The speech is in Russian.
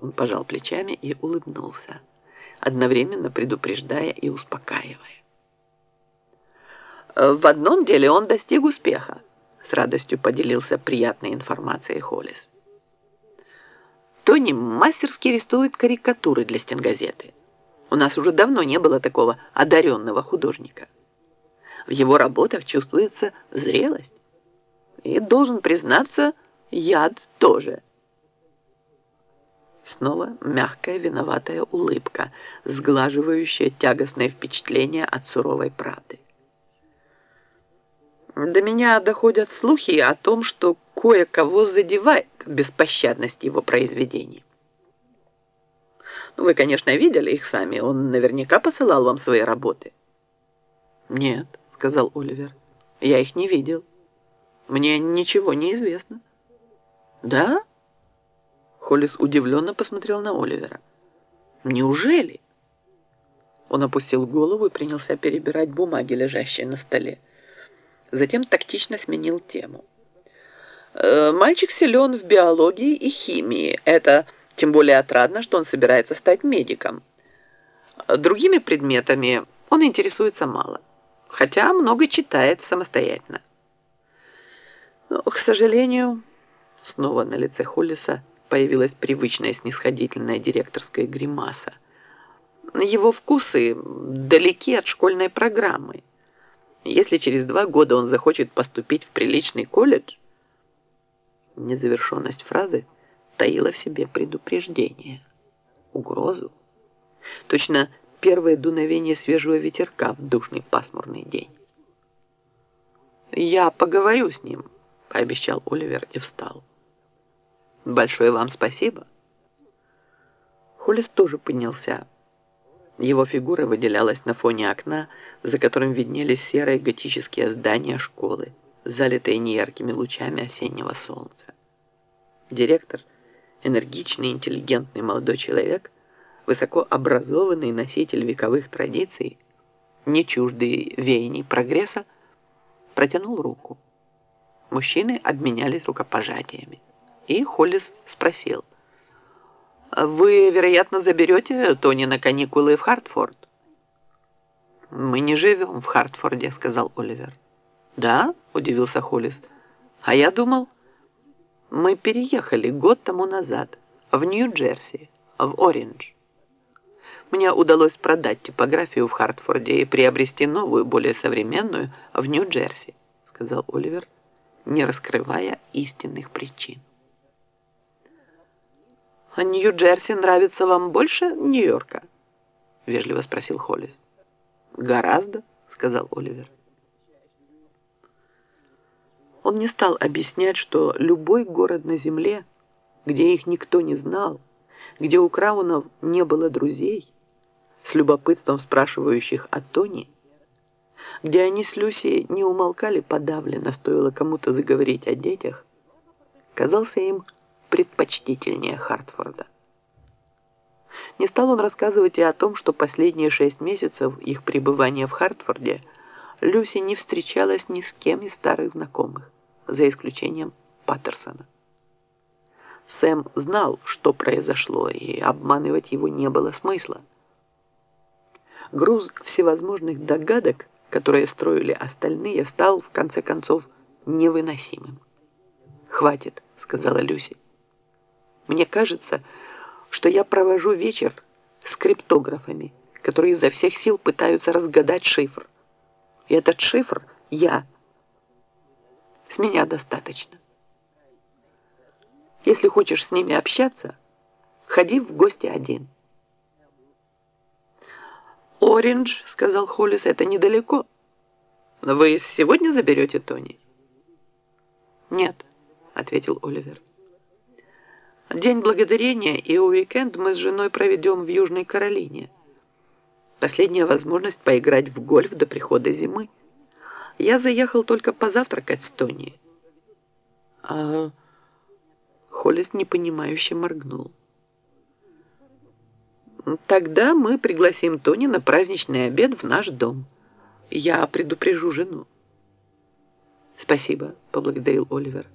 Он пожал плечами и улыбнулся, одновременно предупреждая и успокаивая. В одном деле он достиг успеха, с радостью поделился приятной информацией Холлис. Тони мастерски рисует карикатуры для стенгазеты. У нас уже давно не было такого одаренного художника. В его работах чувствуется зрелость. И, должен признаться, яд тоже. Снова мягкая виноватая улыбка, сглаживающая тягостное впечатление от суровой правды. До меня доходят слухи о том, что кое-кого задевает беспощадность его произведений. Ну, вы, конечно, видели их сами. Он наверняка посылал вам свои работы. Нет, сказал Оливер. Я их не видел. Мне ничего не известно. Да? Холлис удивленно посмотрел на Оливера. Неужели? Он опустил голову и принялся перебирать бумаги, лежащие на столе. Затем тактично сменил тему. «Э, «Мальчик силен в биологии и химии. Это тем более отрадно, что он собирается стать медиком. Другими предметами он интересуется мало, хотя много читает самостоятельно. Но, к сожалению, снова на лице Холлиса появилась привычная снисходительная директорская гримаса. Его вкусы далеки от школьной программы. Если через два года он захочет поступить в приличный колледж, незавершенность фразы таила в себе предупреждение, угрозу. Точно первое дуновение свежего ветерка в душный пасмурный день. «Я поговорю с ним», — пообещал Оливер и встал. «Большое вам спасибо». Холлис тоже поднялся. Его фигура выделялась на фоне окна, за которым виднелись серые готические здания школы, залитые неяркими лучами осеннего солнца. Директор, энергичный, интеллигентный молодой человек, высокообразованный носитель вековых традиций, не чуждый веяний прогресса, протянул руку. Мужчины обменялись рукопожатиями. И Холлис спросил – вы, вероятно, заберете Тони на каникулы в Хартфорд? Мы не живем в Хартфорде, сказал Оливер. Да? Удивился Холлис. А я думал, мы переехали год тому назад в Нью-Джерси, в Ориндж. Мне удалось продать типографию в Хартфорде и приобрести новую, более современную в Нью-Джерси, сказал Оливер, не раскрывая истинных причин. «А Нью-Джерси нравится вам больше Нью-Йорка?» — вежливо спросил Холлис. «Гораздо», — сказал Оливер. Он не стал объяснять, что любой город на земле, где их никто не знал, где у Краунов не было друзей, с любопытством спрашивающих о Тони, где они с Люси не умолкали подавленно, стоило кому-то заговорить о детях, казался им предпочтительнее Хартфорда. Не стал он рассказывать и о том, что последние шесть месяцев их пребывания в Хартфорде Люси не встречалась ни с кем из старых знакомых, за исключением Паттерсона. Сэм знал, что произошло, и обманывать его не было смысла. Груз всевозможных догадок, которые строили остальные, стал, в конце концов, невыносимым. «Хватит», — сказала Люси. Мне кажется, что я провожу вечер с криптографами, которые изо всех сил пытаются разгадать шифр. И этот шифр — я. С меня достаточно. Если хочешь с ними общаться, ходи в гости один. «Ориндж», — сказал Холлис, — «это недалеко. Вы сегодня заберете Тони?» «Нет», — ответил Оливер. День благодарения и уикенд мы с женой проведем в Южной Каролине. Последняя возможность поиграть в гольф до прихода зимы. Я заехал только позавтракать с Тони. А Холлис непонимающе моргнул. Тогда мы пригласим Тони на праздничный обед в наш дом. Я предупрежу жену. Спасибо, поблагодарил Оливер.